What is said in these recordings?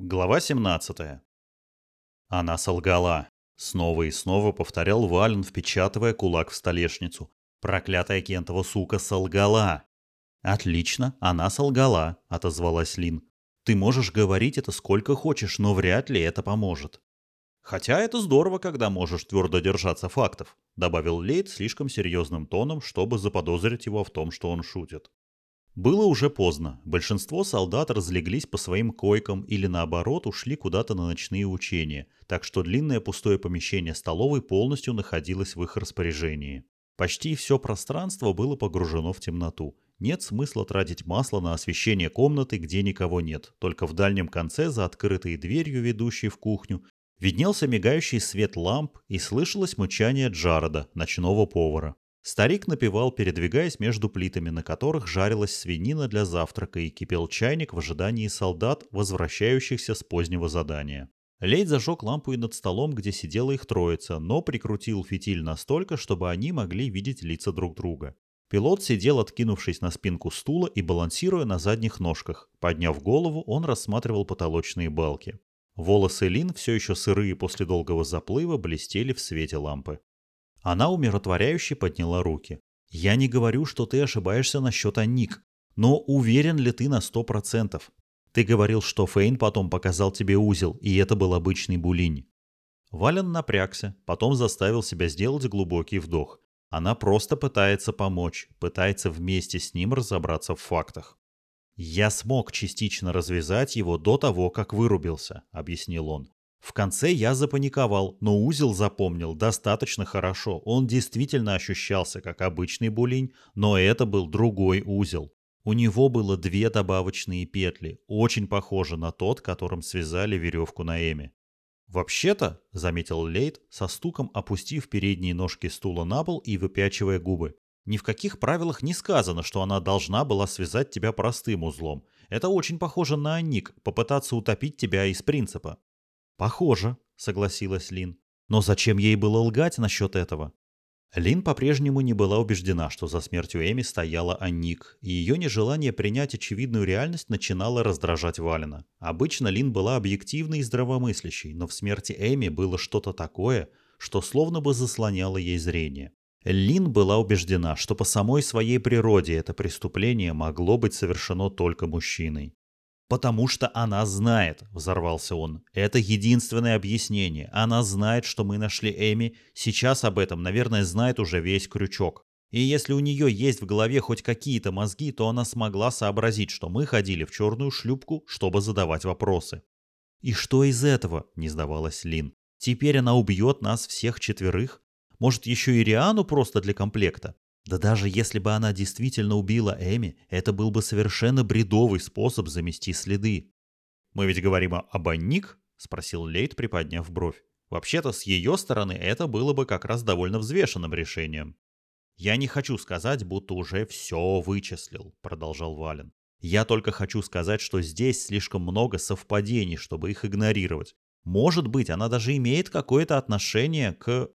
Глава 17. Она солгала. Снова и снова повторял Вален, впечатывая кулак в столешницу. Проклятая Кентова сука солгала. «Отлично, она солгала», — отозвалась Лин. «Ты можешь говорить это сколько хочешь, но вряд ли это поможет». «Хотя это здорово, когда можешь твердо держаться фактов», — добавил Лейд слишком серьезным тоном, чтобы заподозрить его в том, что он шутит. Было уже поздно. Большинство солдат разлеглись по своим койкам или наоборот ушли куда-то на ночные учения, так что длинное пустое помещение столовой полностью находилось в их распоряжении. Почти все пространство было погружено в темноту. Нет смысла тратить масло на освещение комнаты, где никого нет. Только в дальнем конце, за открытой дверью, ведущей в кухню, виднелся мигающий свет ламп и слышалось мычание Джарода, ночного повара. Старик напевал, передвигаясь между плитами, на которых жарилась свинина для завтрака и кипел чайник в ожидании солдат, возвращающихся с позднего задания. Лейд зажег лампу и над столом, где сидела их троица, но прикрутил фитиль настолько, чтобы они могли видеть лица друг друга. Пилот сидел, откинувшись на спинку стула и балансируя на задних ножках. Подняв голову, он рассматривал потолочные балки. Волосы Лин, все еще сырые после долгого заплыва, блестели в свете лампы. Она умиротворяюще подняла руки. «Я не говорю, что ты ошибаешься насчет Анник, но уверен ли ты на сто процентов? Ты говорил, что Фейн потом показал тебе узел, и это был обычный булинь». Вален напрягся, потом заставил себя сделать глубокий вдох. Она просто пытается помочь, пытается вместе с ним разобраться в фактах. «Я смог частично развязать его до того, как вырубился», — объяснил он. В конце я запаниковал, но узел запомнил достаточно хорошо. Он действительно ощущался как обычный булинь, но это был другой узел. У него было две добавочные петли, очень похожи на тот, которым связали веревку на Эме. «Вообще-то», — заметил Лейт, со стуком опустив передние ножки стула на пол и выпячивая губы, «ни в каких правилах не сказано, что она должна была связать тебя простым узлом. Это очень похоже на Анник, попытаться утопить тебя из принципа». «Похоже», — согласилась Лин. «Но зачем ей было лгать насчет этого?» Лин по-прежнему не была убеждена, что за смертью Эми стояла Анник, и ее нежелание принять очевидную реальность начинало раздражать Валена. Обычно Лин была объективной и здравомыслящей, но в смерти Эми было что-то такое, что словно бы заслоняло ей зрение. Лин была убеждена, что по самой своей природе это преступление могло быть совершено только мужчиной. «Потому что она знает», — взорвался он. «Это единственное объяснение. Она знает, что мы нашли Эми. Сейчас об этом, наверное, знает уже весь крючок. И если у нее есть в голове хоть какие-то мозги, то она смогла сообразить, что мы ходили в черную шлюпку, чтобы задавать вопросы». «И что из этого?» — не сдавалась Лин. «Теперь она убьет нас всех четверых? Может, еще и Риану просто для комплекта? Да даже если бы она действительно убила Эми, это был бы совершенно бредовый способ замести следы. «Мы ведь говорим об Анник?» — спросил Лейт, приподняв бровь. «Вообще-то, с ее стороны это было бы как раз довольно взвешенным решением». «Я не хочу сказать, будто уже все вычислил», — продолжал Вален. «Я только хочу сказать, что здесь слишком много совпадений, чтобы их игнорировать. Может быть, она даже имеет какое-то отношение к...»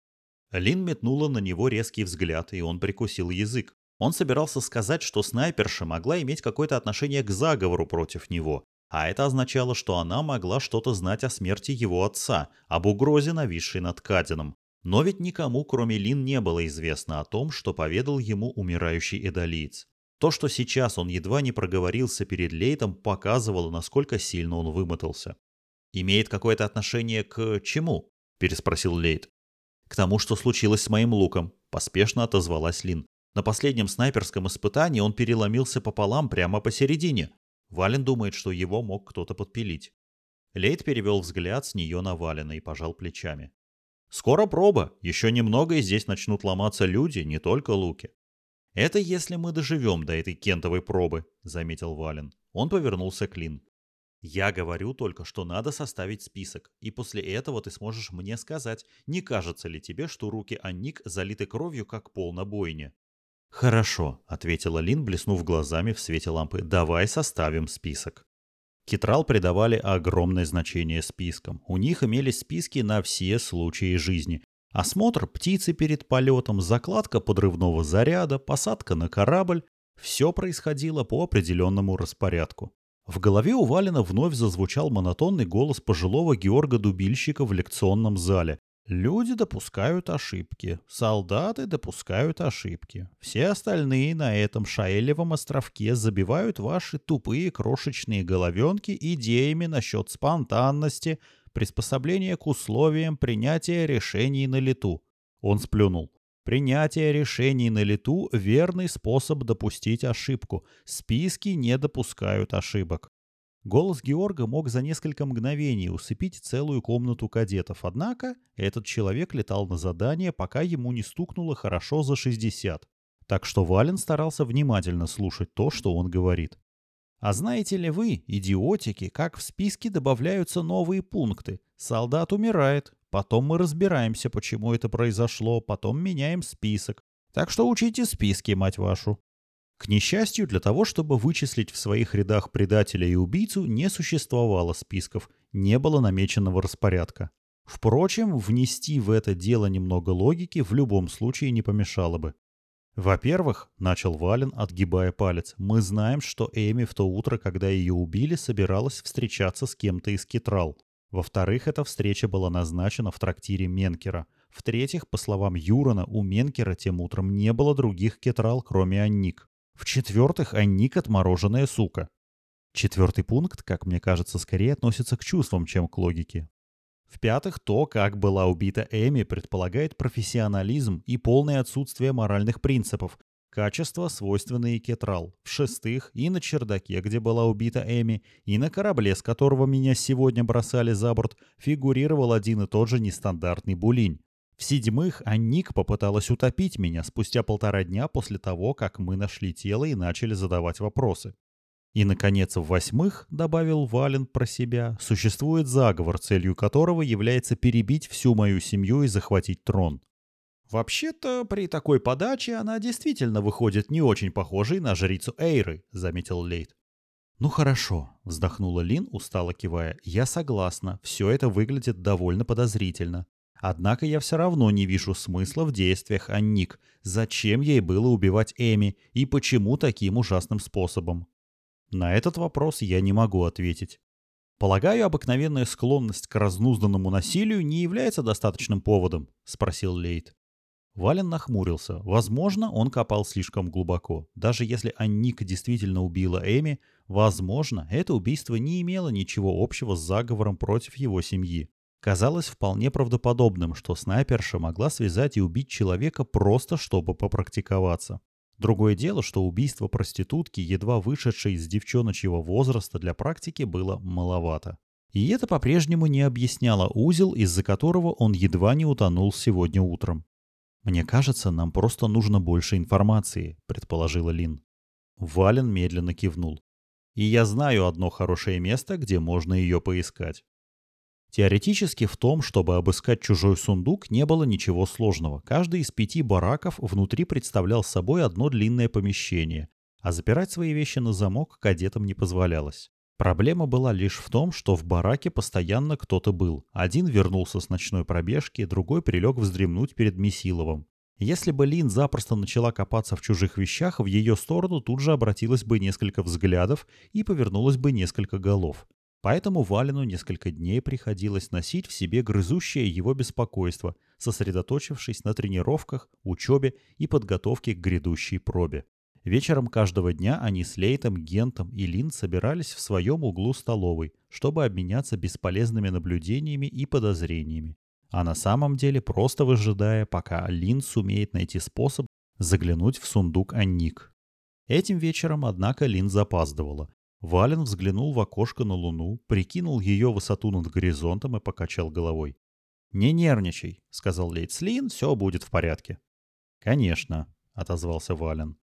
Лин метнула на него резкий взгляд, и он прикусил язык. Он собирался сказать, что снайперша могла иметь какое-то отношение к заговору против него, а это означало, что она могла что-то знать о смерти его отца, об угрозе, нависшей над Кадином. Но ведь никому, кроме Лин, не было известно о том, что поведал ему умирающий эдолиец. То, что сейчас он едва не проговорился перед Лейтом, показывало, насколько сильно он вымотался. «Имеет какое-то отношение к чему?» – переспросил Лейт. «К тому, что случилось с моим луком», — поспешно отозвалась Лин. «На последнем снайперском испытании он переломился пополам прямо посередине. Вален думает, что его мог кто-то подпилить». Лейд перевел взгляд с нее на Валена и пожал плечами. «Скоро проба. Еще немного, и здесь начнут ломаться люди, не только луки». «Это если мы доживем до этой кентовой пробы», — заметил Вален. Он повернулся к Лин. Я говорю только, что надо составить список, и после этого ты сможешь мне сказать, не кажется ли тебе, что руки Анник залиты кровью, как пол на бойне. «Хорошо», — ответила Лин, блеснув глазами в свете лампы. «Давай составим список». Китрал придавали огромное значение спискам. У них имелись списки на все случаи жизни. Осмотр птицы перед полетом, закладка подрывного заряда, посадка на корабль – все происходило по определенному распорядку. В голове у Валина вновь зазвучал монотонный голос пожилого Георга-дубильщика в лекционном зале. Люди допускают ошибки, солдаты допускают ошибки. Все остальные на этом Шаэлевом островке забивают ваши тупые крошечные головенки идеями насчет спонтанности, приспособления к условиям принятия решений на лету. Он сплюнул. Принятие решений на лету – верный способ допустить ошибку. Списки не допускают ошибок. Голос Георга мог за несколько мгновений усыпить целую комнату кадетов, однако этот человек летал на задание, пока ему не стукнуло хорошо за 60. Так что Вален старался внимательно слушать то, что он говорит. А знаете ли вы, идиотики, как в списке добавляются новые пункты? Солдат умирает, Потом мы разбираемся, почему это произошло, потом меняем список. Так что учите списки, мать вашу. К несчастью, для того, чтобы вычислить в своих рядах предателя и убийцу, не существовало списков, не было намеченного распорядка. Впрочем, внести в это дело немного логики в любом случае не помешало бы. «Во-первых, — начал Вален, отгибая палец, — мы знаем, что Эми в то утро, когда ее убили, собиралась встречаться с кем-то из Китрал. Во-вторых, эта встреча была назначена в трактире Менкера. В-третьих, по словам Юрона, у Менкера тем утром не было других кетрал, кроме Анник. В-четвертых, Анник — отмороженная сука. Четвертый пункт, как мне кажется, скорее относится к чувствам, чем к логике. В-пятых, то, как была убита Эми, предполагает профессионализм и полное отсутствие моральных принципов, Качества, свойственные Кетрал. В-шестых, и на чердаке, где была убита Эми, и на корабле, с которого меня сегодня бросали за борт, фигурировал один и тот же нестандартный булинь. В-седьмых, Анник попыталась утопить меня спустя полтора дня после того, как мы нашли тело и начали задавать вопросы. И, наконец, в-восьмых, добавил Вален про себя, существует заговор, целью которого является перебить всю мою семью и захватить трон. «Вообще-то, при такой подаче она действительно выходит не очень похожей на жрицу Эйры», — заметил Лейт. «Ну хорошо», — вздохнула Лин, устало кивая. «Я согласна, все это выглядит довольно подозрительно. Однако я все равно не вижу смысла в действиях Анник. Зачем ей было убивать Эми и почему таким ужасным способом?» На этот вопрос я не могу ответить. «Полагаю, обыкновенная склонность к разнузданному насилию не является достаточным поводом?» — спросил Лейт. Вален нахмурился. Возможно, он копал слишком глубоко. Даже если Анника действительно убила Эми, возможно, это убийство не имело ничего общего с заговором против его семьи. Казалось вполне правдоподобным, что снайперша могла связать и убить человека просто, чтобы попрактиковаться. Другое дело, что убийство проститутки, едва вышедшей из девчоночьего возраста для практики, было маловато. И это по-прежнему не объясняло узел, из-за которого он едва не утонул сегодня утром. «Мне кажется, нам просто нужно больше информации», — предположила Лин. Вален медленно кивнул. «И я знаю одно хорошее место, где можно ее поискать». Теоретически в том, чтобы обыскать чужой сундук, не было ничего сложного. Каждый из пяти бараков внутри представлял собой одно длинное помещение, а запирать свои вещи на замок кадетам не позволялось. Проблема была лишь в том, что в бараке постоянно кто-то был. Один вернулся с ночной пробежки, другой прилег вздремнуть перед Месиловым. Если бы Лин запросто начала копаться в чужих вещах, в ее сторону тут же обратилось бы несколько взглядов и повернулось бы несколько голов. Поэтому Валину несколько дней приходилось носить в себе грызущее его беспокойство, сосредоточившись на тренировках, учебе и подготовке к грядущей пробе. Вечером каждого дня они с Лейтом, Гентом и Лин собирались в своем углу столовой, чтобы обменяться бесполезными наблюдениями и подозрениями. А на самом деле просто выжидая, пока Лин сумеет найти способ заглянуть в сундук Анник. Этим вечером, однако, Лин запаздывала. Вален взглянул в окошко на луну, прикинул ее высоту над горизонтом и покачал головой. «Не нервничай», — сказал Лейт Лин, — «все будет в порядке». «Конечно», — отозвался Вален.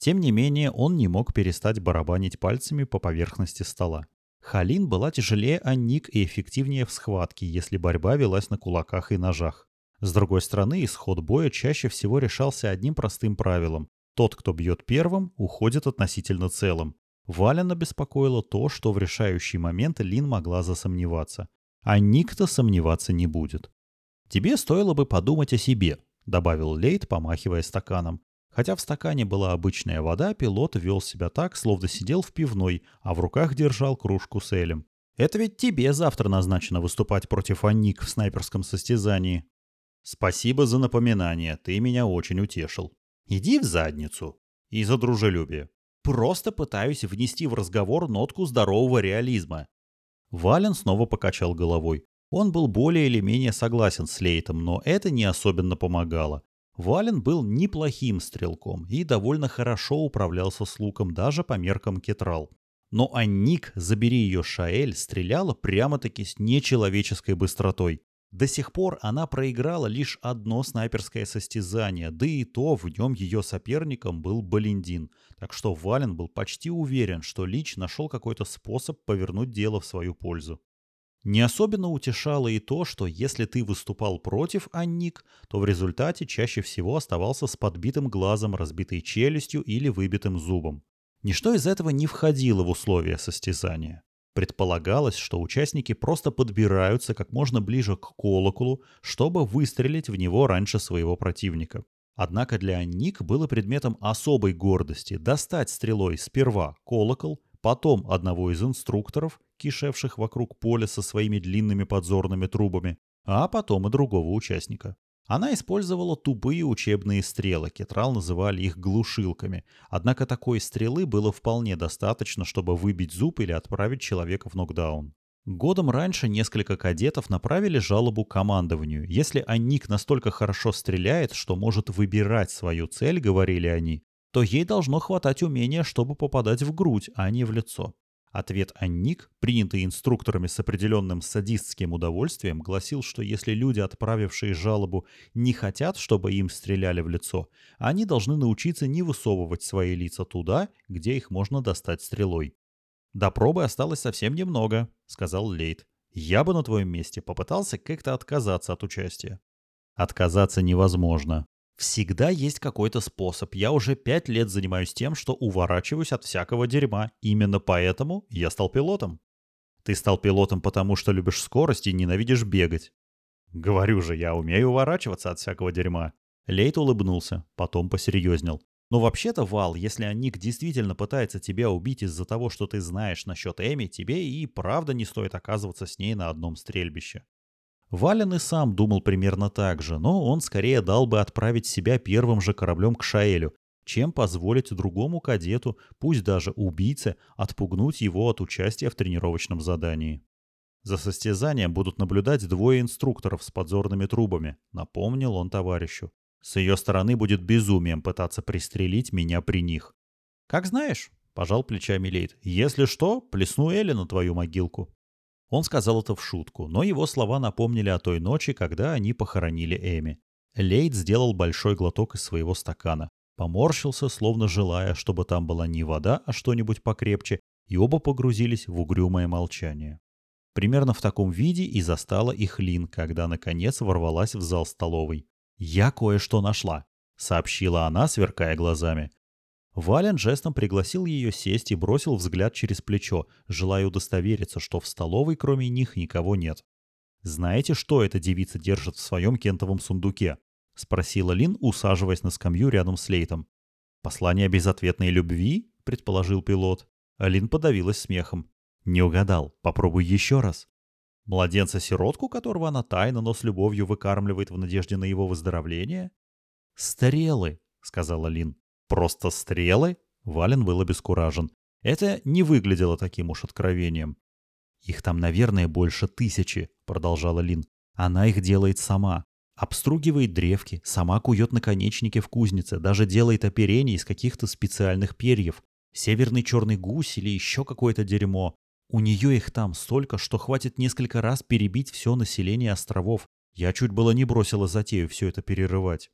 Тем не менее, он не мог перестать барабанить пальцами по поверхности стола. Халин была тяжелее Анник и эффективнее в схватке, если борьба велась на кулаках и ножах. С другой стороны, исход боя чаще всего решался одним простым правилом. Тот, кто бьет первым, уходит относительно целым. Валена беспокоило то, что в решающий момент Лин могла засомневаться. А никто сомневаться не будет. «Тебе стоило бы подумать о себе», — добавил Лейт, помахивая стаканом. Хотя в стакане была обычная вода, пилот вел себя так, словно сидел в пивной, а в руках держал кружку с элем. «Это ведь тебе завтра назначено выступать против Анник в снайперском состязании». «Спасибо за напоминание, ты меня очень утешил. Иди в задницу. И за дружелюбие. Просто пытаюсь внести в разговор нотку здорового реализма». Вален снова покачал головой. Он был более или менее согласен с Лейтом, но это не особенно помогало. Вален был неплохим стрелком и довольно хорошо управлялся с луком даже по меркам Кетрал. Но Анник, забери ее Шаэль, стреляла прямо-таки с нечеловеческой быстротой. До сих пор она проиграла лишь одно снайперское состязание, да и то в нем ее соперником был Балендин, так что Вален был почти уверен, что Лич нашел какой-то способ повернуть дело в свою пользу. Не особенно утешало и то, что если ты выступал против Анник, то в результате чаще всего оставался с подбитым глазом, разбитой челюстью или выбитым зубом. Ничто из этого не входило в условия состязания. Предполагалось, что участники просто подбираются как можно ближе к колоколу, чтобы выстрелить в него раньше своего противника. Однако для Анник было предметом особой гордости достать стрелой сперва колокол, потом одного из инструкторов, кишевших вокруг поля со своими длинными подзорными трубами, а потом и другого участника. Она использовала тупые учебные стрелы, Кетрал называли их глушилками, однако такой стрелы было вполне достаточно, чтобы выбить зуб или отправить человека в нокдаун. Годом раньше несколько кадетов направили жалобу командованию. Если Анник настолько хорошо стреляет, что может выбирать свою цель, говорили они, то ей должно хватать умения, чтобы попадать в грудь, а не в лицо. Ответ Анник, принятый инструкторами с определенным садистским удовольствием, гласил, что если люди, отправившие жалобу, не хотят, чтобы им стреляли в лицо, они должны научиться не высовывать свои лица туда, где их можно достать стрелой. «До пробы осталось совсем немного», — сказал Лейт. «Я бы на твоем месте попытался как-то отказаться от участия». «Отказаться невозможно», Всегда есть какой-то способ. Я уже пять лет занимаюсь тем, что уворачиваюсь от всякого дерьма. Именно поэтому я стал пилотом. Ты стал пилотом потому, что любишь скорость и ненавидишь бегать. Говорю же, я умею уворачиваться от всякого дерьма. Лейт улыбнулся, потом посерьезнел. Но вообще-то, Вал, если Аник действительно пытается тебя убить из-за того, что ты знаешь насчет Эми, тебе и правда не стоит оказываться с ней на одном стрельбище. Вален и сам думал примерно так же, но он скорее дал бы отправить себя первым же кораблем к Шаэлю, чем позволить другому кадету, пусть даже убийце, отпугнуть его от участия в тренировочном задании. За состязанием будут наблюдать двое инструкторов с подзорными трубами, напомнил он товарищу. С ее стороны будет безумием пытаться пристрелить меня при них. «Как знаешь», — пожал плечами Лейт, — «если что, плесну Элли на твою могилку». Он сказал это в шутку, но его слова напомнили о той ночи, когда они похоронили Эми. Лейд сделал большой глоток из своего стакана, поморщился, словно желая, чтобы там была не вода, а что-нибудь покрепче, и оба погрузились в угрюмое молчание. Примерно в таком виде и застала их Лин, когда наконец ворвалась в зал столовой. «Я кое-что нашла», — сообщила она, сверкая глазами. Вален жестом пригласил ее сесть и бросил взгляд через плечо, желая удостовериться, что в столовой кроме них никого нет. «Знаете, что эта девица держит в своем кентовом сундуке?» — спросила Лин, усаживаясь на скамью рядом с Лейтом. «Послание безответной любви?» — предположил пилот. Лин подавилась смехом. «Не угадал. Попробуй еще раз». «Младенца-сиротку, которого она тайно, но с любовью выкармливает в надежде на его выздоровление?» «Стрелы», — сказала Лин. Просто стрелы? Вален был обескуражен. Это не выглядело таким уж откровением. «Их там, наверное, больше тысячи», — продолжала Лин. «Она их делает сама. Обстругивает древки, сама кует наконечники в кузнице, даже делает оперение из каких-то специальных перьев. Северный черный гусь или еще какое-то дерьмо. У нее их там столько, что хватит несколько раз перебить все население островов. Я чуть было не бросила затею все это перерывать.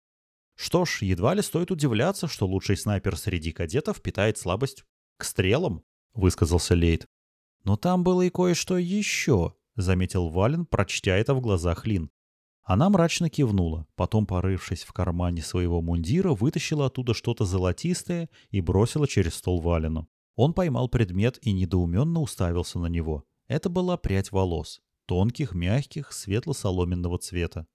Что ж, едва ли стоит удивляться, что лучший снайпер среди кадетов питает слабость к стрелам, высказался Лейт. Но там было и кое-что еще, заметил Вален, прочтя это в глазах Лин. Она мрачно кивнула, потом, порывшись в кармане своего мундира, вытащила оттуда что-то золотистое и бросила через стол Валену. Он поймал предмет и недоуменно уставился на него. Это была прядь волос, тонких, мягких, светло-соломенного цвета.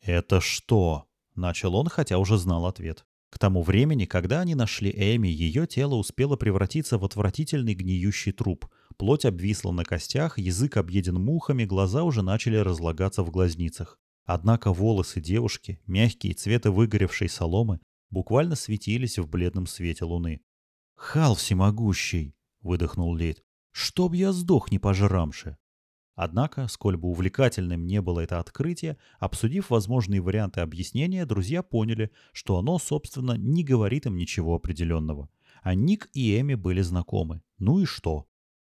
«Это что?» Начал он, хотя уже знал ответ. К тому времени, когда они нашли Эми, ее тело успело превратиться в отвратительный гниющий труп. Плоть обвисла на костях, язык объеден мухами, глаза уже начали разлагаться в глазницах. Однако волосы девушки, мягкие цвета выгоревшей соломы, буквально светились в бледном свете луны. «Хал всемогущий!» — выдохнул Лейд. «Чтоб я сдох, не пожрамши!» Однако, сколь бы увлекательным не было это открытие, обсудив возможные варианты объяснения, друзья поняли, что оно, собственно, не говорит им ничего определенного. А Ник и Эми были знакомы. Ну и что?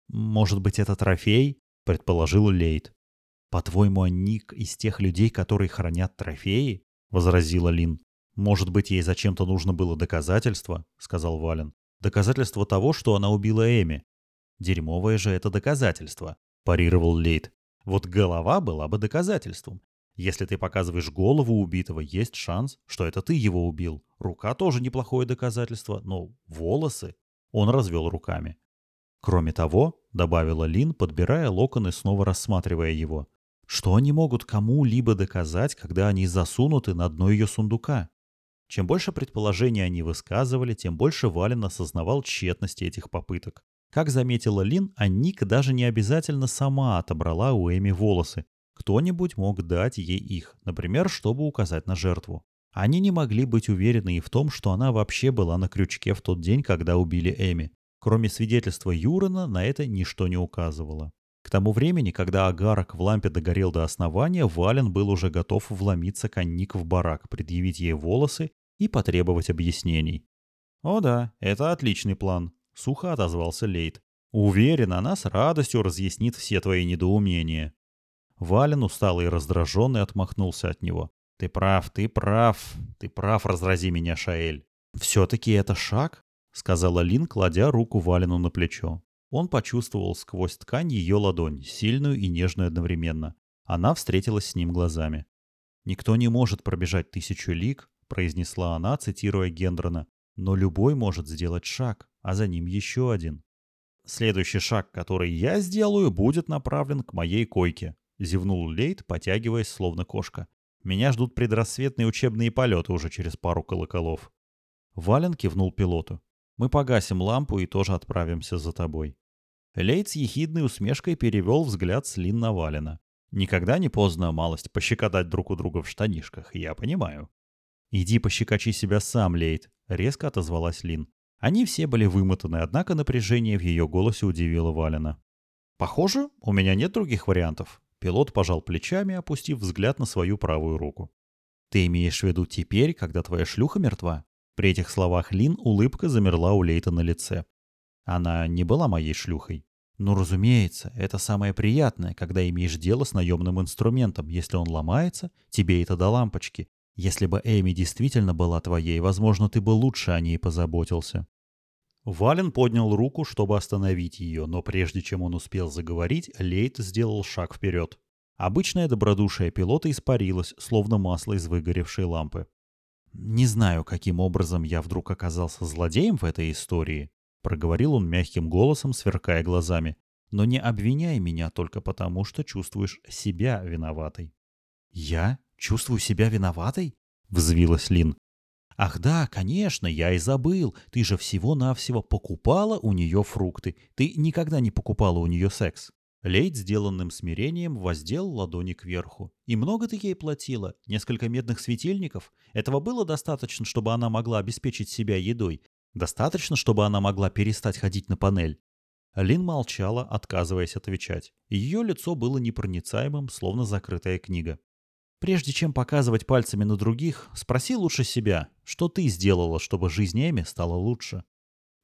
«Может быть, это трофей?» — предположил Лейд. «По-твоему, а Ник из тех людей, которые хранят трофеи?» — возразила Лин. «Может быть, ей зачем-то нужно было доказательство?» — сказал Вален. «Доказательство того, что она убила Эми. Дерьмовое же это доказательство парировал Лейт. Вот голова была бы доказательством. Если ты показываешь голову убитого, есть шанс, что это ты его убил. Рука тоже неплохое доказательство, но волосы... Он развел руками. Кроме того, добавила Лин, подбирая локоны, снова рассматривая его, что они могут кому-либо доказать, когда они засунуты на дно ее сундука? Чем больше предположений они высказывали, тем больше Вален осознавал тщетности этих попыток. Как заметила Лин, а Ник даже не обязательно сама отобрала у Эми волосы. Кто-нибудь мог дать ей их, например, чтобы указать на жертву. Они не могли быть уверены и в том, что она вообще была на крючке в тот день, когда убили Эми. Кроме свидетельства Юрана, на это ничто не указывало. К тому времени, когда агарок в лампе догорел до основания, Вален был уже готов вломиться конник в барак, предъявить ей волосы и потребовать объяснений. «О да, это отличный план», — сухо отозвался Лейт. «Уверен, она с радостью разъяснит все твои недоумения». Вален, усталый и раздраженный, отмахнулся от него. «Ты прав, ты прав, ты прав, разрази меня, Шаэль». «Все-таки это шаг?» — сказала Лин, кладя руку Валену на плечо. Он почувствовал сквозь ткань ее ладонь, сильную и нежную одновременно. Она встретилась с ним глазами. «Никто не может пробежать тысячу лиг», — произнесла она, цитируя Гендрона, «но любой может сделать шаг а за ним еще один. Следующий шаг, который я сделаю, будет направлен к моей койке, зевнул Лейт, потягиваясь словно кошка. Меня ждут предрассветные учебные полеты уже через пару колоколов. Вален кивнул пилоту. Мы погасим лампу и тоже отправимся за тобой. Лейт с ехидной усмешкой перевел взгляд с Лин на Валена. Никогда не поздно малость пощекотать друг у друга в штанишках, я понимаю. «Иди пощекочи себя сам, Лейт», — резко отозвалась Лин. Они все были вымотаны, однако напряжение в ее голосе удивило Валена. «Похоже, у меня нет других вариантов». Пилот пожал плечами, опустив взгляд на свою правую руку. «Ты имеешь в виду теперь, когда твоя шлюха мертва?» При этих словах Лин улыбка замерла у Лейта на лице. Она не была моей шлюхой. Ну, разумеется, это самое приятное, когда имеешь дело с наемным инструментом. Если он ломается, тебе это до лампочки. Если бы Эми действительно была твоей, возможно, ты бы лучше о ней позаботился. Вален поднял руку, чтобы остановить ее, но прежде чем он успел заговорить, Лейт сделал шаг вперед. Обычное добродушие пилота испарилось, словно масло из выгоревшей лампы. «Не знаю, каким образом я вдруг оказался злодеем в этой истории», — проговорил он мягким голосом, сверкая глазами. «Но не обвиняй меня только потому, что чувствуешь себя виноватой». «Я? Чувствую себя виноватой?» — взвилась Лин. «Ах да, конечно, я и забыл. Ты же всего-навсего покупала у нее фрукты. Ты никогда не покупала у нее секс». Лейд сделанным смирением воздел ладони кверху. «И много ты ей платила? Несколько медных светильников? Этого было достаточно, чтобы она могла обеспечить себя едой? Достаточно, чтобы она могла перестать ходить на панель?» Лин молчала, отказываясь отвечать. Ее лицо было непроницаемым, словно закрытая книга. Прежде чем показывать пальцами на других, спроси лучше себя, что ты сделала, чтобы жизнь Эми стала лучше.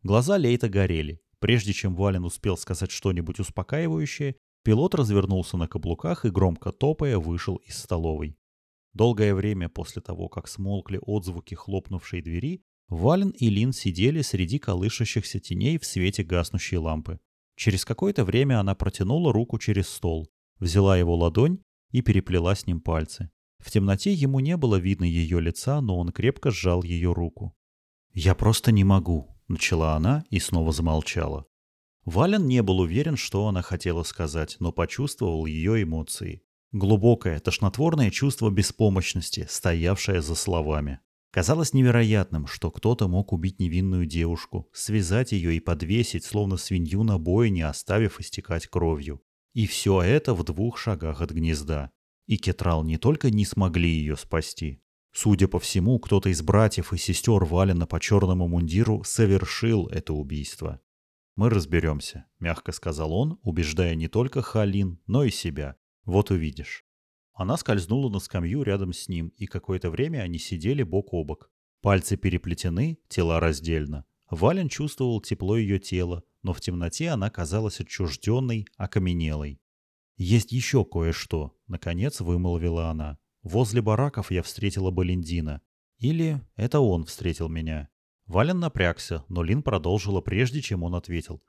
Глаза Лейта горели. Прежде чем Вален успел сказать что-нибудь успокаивающее, пилот развернулся на каблуках и, громко топая, вышел из столовой. Долгое время после того, как смолкли отзвуки хлопнувшей двери, Вален и Лин сидели среди колышащихся теней в свете гаснущей лампы. Через какое-то время она протянула руку через стол, взяла его ладонь и переплела с ним пальцы. В темноте ему не было видно ее лица, но он крепко сжал ее руку. «Я просто не могу», — начала она и снова замолчала. Вален не был уверен, что она хотела сказать, но почувствовал ее эмоции. Глубокое, тошнотворное чувство беспомощности, стоявшее за словами. Казалось невероятным, что кто-то мог убить невинную девушку, связать ее и подвесить, словно свинью на бойне, оставив истекать кровью. И все это в двух шагах от гнезда. И Кетрал не только не смогли ее спасти. Судя по всему, кто-то из братьев и сестер Валена по черному мундиру совершил это убийство. «Мы разберемся», — мягко сказал он, убеждая не только Халин, но и себя. «Вот увидишь». Она скользнула на скамью рядом с ним, и какое-то время они сидели бок о бок. Пальцы переплетены, тела раздельно. Вален чувствовал тепло ее тела, но в темноте она казалась отчужденной, окаменелой. «Есть еще кое-что», — наконец вымолвила она. «Возле бараков я встретила Балендина. Или это он встретил меня». Вален напрягся, но Лин продолжила прежде, чем он ответил.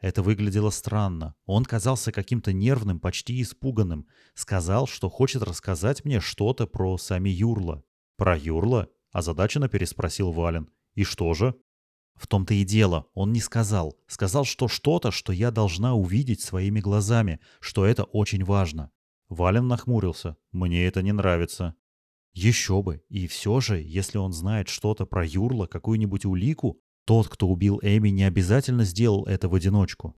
Это выглядело странно. Он казался каким-то нервным, почти испуганным. Сказал, что хочет рассказать мне что-то про сами Юрла. «Про Юрла?» – озадаченно переспросил Вален. «И что же?» В том-то и дело, он не сказал. Сказал, что что-то, что я должна увидеть своими глазами, что это очень важно. Вален нахмурился. «Мне это не нравится». Еще бы. И все же, если он знает что-то про Юрла, какую-нибудь улику, тот, кто убил Эми, не обязательно сделал это в одиночку.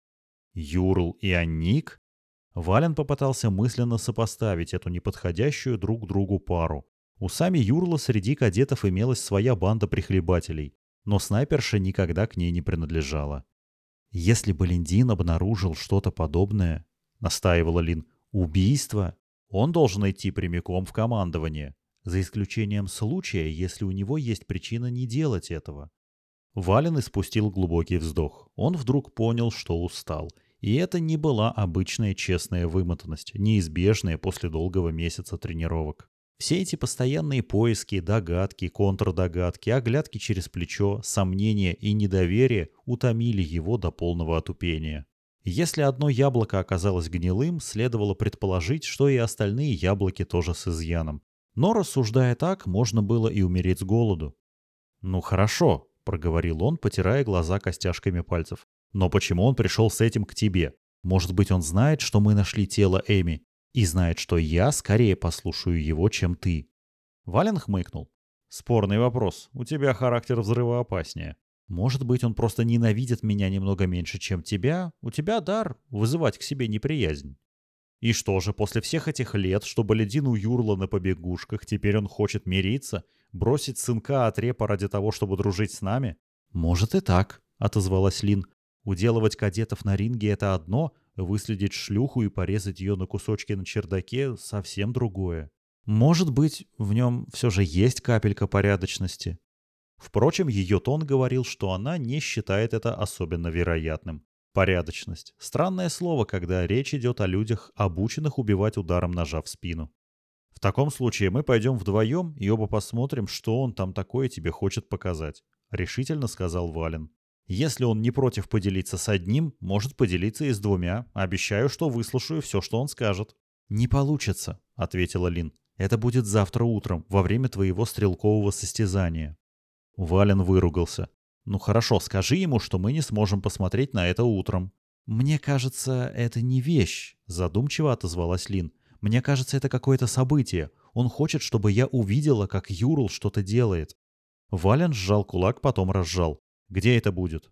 Юрл и Анник? Вален попытался мысленно сопоставить эту неподходящую друг другу пару. У сами Юрла среди кадетов имелась своя банда прихлебателей, но снайперша никогда к ней не принадлежала. Если бы Линдин обнаружил что-то подобное, настаивала Лин, убийство, он должен идти прямиком в командование, за исключением случая, если у него есть причина не делать этого. Вален испустил глубокий вздох. Он вдруг понял, что устал. И это не была обычная честная вымотанность, неизбежная после долгого месяца тренировок. Все эти постоянные поиски, догадки, контрдогадки, оглядки через плечо, сомнения и недоверие утомили его до полного отупения. Если одно яблоко оказалось гнилым, следовало предположить, что и остальные яблоки тоже с изъяном. Но рассуждая так, можно было и умереть с голоду. «Ну хорошо», проговорил он, потирая глаза костяшками пальцев. «Но почему он пришел с этим к тебе? Может быть, он знает, что мы нашли тело Эми, и знает, что я скорее послушаю его, чем ты?» Вален хмыкнул. «Спорный вопрос. У тебя характер взрыва опаснее. Может быть, он просто ненавидит меня немного меньше, чем тебя? У тебя дар вызывать к себе неприязнь». И что же, после всех этих лет, что Баледин у Юрла на побегушках, теперь он хочет мириться Бросить сынка от репа ради того, чтобы дружить с нами? Может и так, отозвалась Лин. Уделывать кадетов на ринге — это одно, выследить шлюху и порезать ее на кусочки на чердаке — совсем другое. Может быть, в нем все же есть капелька порядочности. Впрочем, ее тон говорил, что она не считает это особенно вероятным. Порядочность. Странное слово, когда речь идет о людях, обученных убивать ударом ножа в спину. В таком случае мы пойдем вдвоем и оба посмотрим, что он там такое тебе хочет показать», — решительно сказал Вален. «Если он не против поделиться с одним, может поделиться и с двумя. Обещаю, что выслушаю все, что он скажет». «Не получится», — ответила Лин. «Это будет завтра утром, во время твоего стрелкового состязания». Вален выругался. «Ну хорошо, скажи ему, что мы не сможем посмотреть на это утром». «Мне кажется, это не вещь», — задумчиво отозвалась Лин. Мне кажется, это какое-то событие. Он хочет, чтобы я увидела, как Юрл что-то делает. Вален сжал кулак, потом разжал. Где это будет?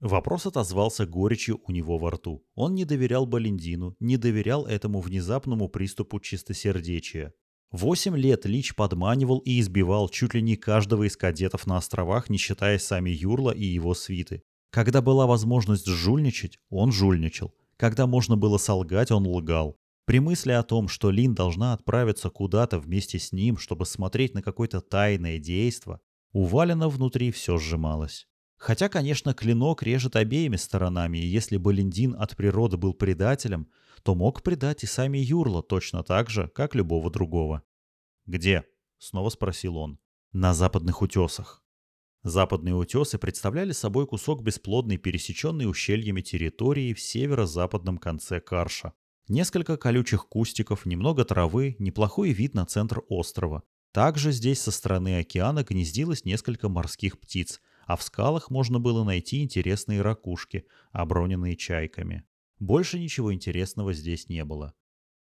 Вопрос отозвался горечью у него во рту. Он не доверял Балендину, не доверял этому внезапному приступу чистосердечия. Восемь лет Лич подманивал и избивал чуть ли не каждого из кадетов на островах, не считая сами Юрла и его свиты. Когда была возможность жульничать, он жульничал. Когда можно было солгать, он лгал. При мысли о том, что Лин должна отправиться куда-то вместе с ним, чтобы смотреть на какое-то тайное действо, у Валена внутри все сжималось. Хотя, конечно, клинок режет обеими сторонами, и если бы Линдин от природы был предателем, то мог предать и сами Юрла точно так же, как любого другого. «Где?» — снова спросил он. «На западных утесах». Западные утесы представляли собой кусок бесплодной пересеченной ущельями территории в северо-западном конце Карша. Несколько колючих кустиков, немного травы, неплохой вид на центр острова. Также здесь со стороны океана гнездилось несколько морских птиц, а в скалах можно было найти интересные ракушки, оброненные чайками. Больше ничего интересного здесь не было.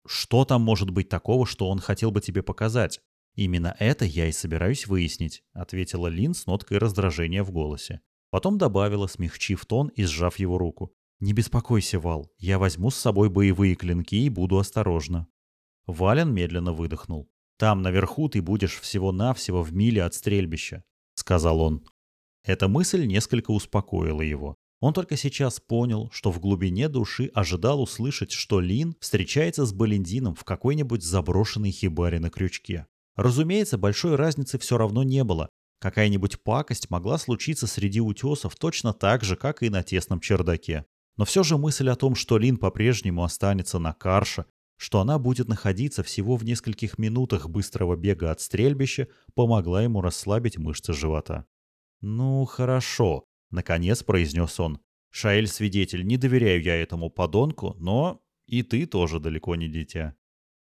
«Что там может быть такого, что он хотел бы тебе показать?» «Именно это я и собираюсь выяснить», — ответила Лин с ноткой раздражения в голосе. Потом добавила, смягчив тон и сжав его руку. «Не беспокойся, Вал, я возьму с собой боевые клинки и буду осторожна». Вален медленно выдохнул. «Там наверху ты будешь всего-навсего в миле от стрельбища», — сказал он. Эта мысль несколько успокоила его. Он только сейчас понял, что в глубине души ожидал услышать, что Лин встречается с Балендином в какой-нибудь заброшенной хибаре на крючке. Разумеется, большой разницы все равно не было. Какая-нибудь пакость могла случиться среди утесов точно так же, как и на тесном чердаке. Но все же мысль о том, что Лин по-прежнему останется на Карше, что она будет находиться всего в нескольких минутах быстрого бега от стрельбища, помогла ему расслабить мышцы живота. «Ну, хорошо», — наконец произнес он. «Шаэль свидетель, не доверяю я этому подонку, но и ты тоже далеко не дитя».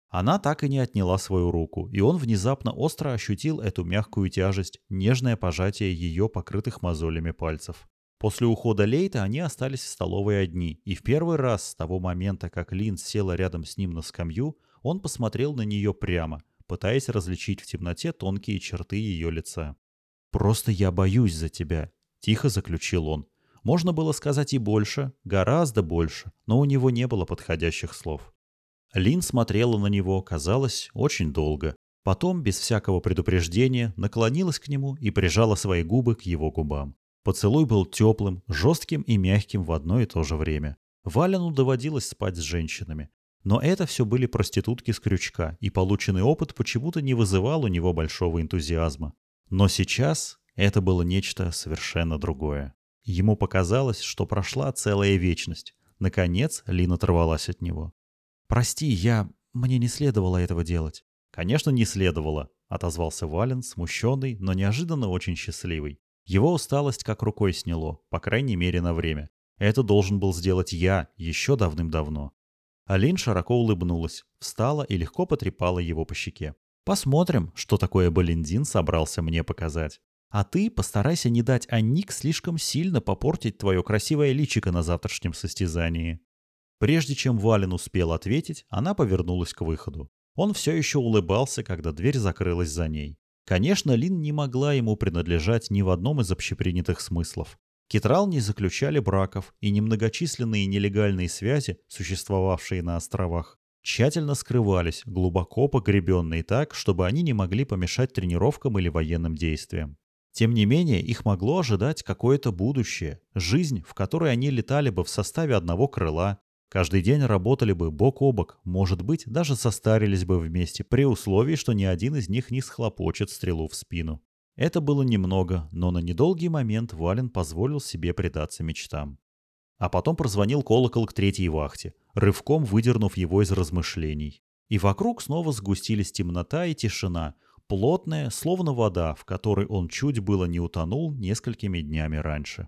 Она так и не отняла свою руку, и он внезапно остро ощутил эту мягкую тяжесть, нежное пожатие ее покрытых мозолями пальцев. После ухода Лейта они остались в столовой одни, и в первый раз с того момента, как Лин села рядом с ним на скамью, он посмотрел на нее прямо, пытаясь различить в темноте тонкие черты ее лица. «Просто я боюсь за тебя», — тихо заключил он. Можно было сказать и больше, гораздо больше, но у него не было подходящих слов. Лин смотрела на него, казалось, очень долго. Потом, без всякого предупреждения, наклонилась к нему и прижала свои губы к его губам. Поцелуй был теплым, жестким и мягким в одно и то же время. Валену доводилось спать с женщинами. Но это все были проститутки с крючка, и полученный опыт почему-то не вызывал у него большого энтузиазма. Но сейчас это было нечто совершенно другое. Ему показалось, что прошла целая вечность. Наконец Лин оторвалась от него. «Прости, я... Мне не следовало этого делать». «Конечно, не следовало», — отозвался Вален, смущенный, но неожиданно очень счастливый. Его усталость как рукой сняло, по крайней мере на время. Это должен был сделать я еще давным-давно. Алин широко улыбнулась, встала и легко потрепала его по щеке. «Посмотрим, что такое Балендин собрался мне показать. А ты постарайся не дать Анник слишком сильно попортить твое красивое личико на завтрашнем состязании». Прежде чем Вален успел ответить, она повернулась к выходу. Он все еще улыбался, когда дверь закрылась за ней. Конечно, Лин не могла ему принадлежать ни в одном из общепринятых смыслов. Китрал не заключали браков, и немногочисленные нелегальные связи, существовавшие на островах, тщательно скрывались, глубоко погребенные так, чтобы они не могли помешать тренировкам или военным действиям. Тем не менее, их могло ожидать какое-то будущее, жизнь, в которой они летали бы в составе одного крыла, Каждый день работали бы бок о бок, может быть, даже состарились бы вместе, при условии, что ни один из них не схлопочет стрелу в спину. Это было немного, но на недолгий момент Вален позволил себе предаться мечтам. А потом прозвонил колокол к третьей вахте, рывком выдернув его из размышлений. И вокруг снова сгустились темнота и тишина, плотная, словно вода, в которой он чуть было не утонул несколькими днями раньше.